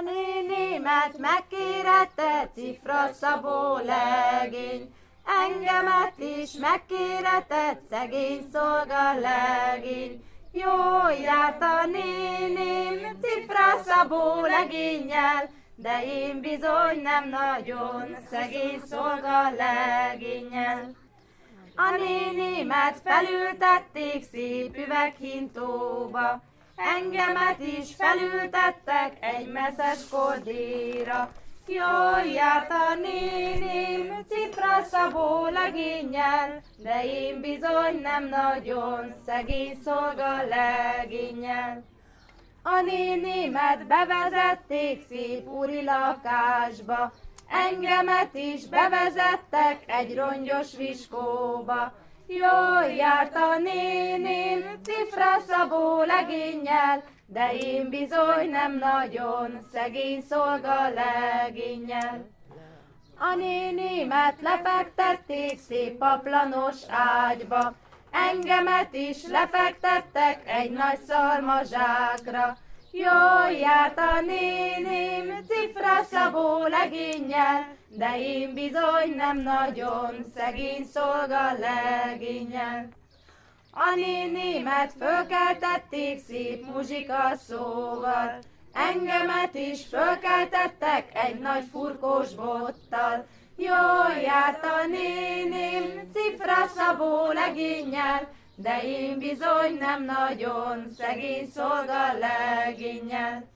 A nénémet megkérette cifra szabó legény, Engemet is megkéretett szegény szolga legény. Jó járt a néném cifra szabó legényel, de én bizony nem nagyon szegény szolga legényel. A nénémet felültették szép üveghintóba, engemet is felültettek egy messzes kordéra. Jól járt a néném cifra szabó legényel, de én bizony nem nagyon szegény szolga legényel. A nénémet bevezették szép úri lakásba, engemet is bevezettek egy rongyos viskóba. Jól járt a néném cifra szabó legényel, de én bizony nem nagyon szegény szolga legényel. A nénémet lefektették szép paplanos ágyba, engemet is lefektettek egy nagy szarmazsákra. Jól járt a cifra szabó legényel, de én bizony nem nagyon szegény szolga legényel. A nénémet fölkeltették szép muzsika szóval, engemet is fölkeltettek egy nagy furkós bottal. Jól járt a néném cifra szabó legényel, de én bizony nem nagyon szegény szolga legényel.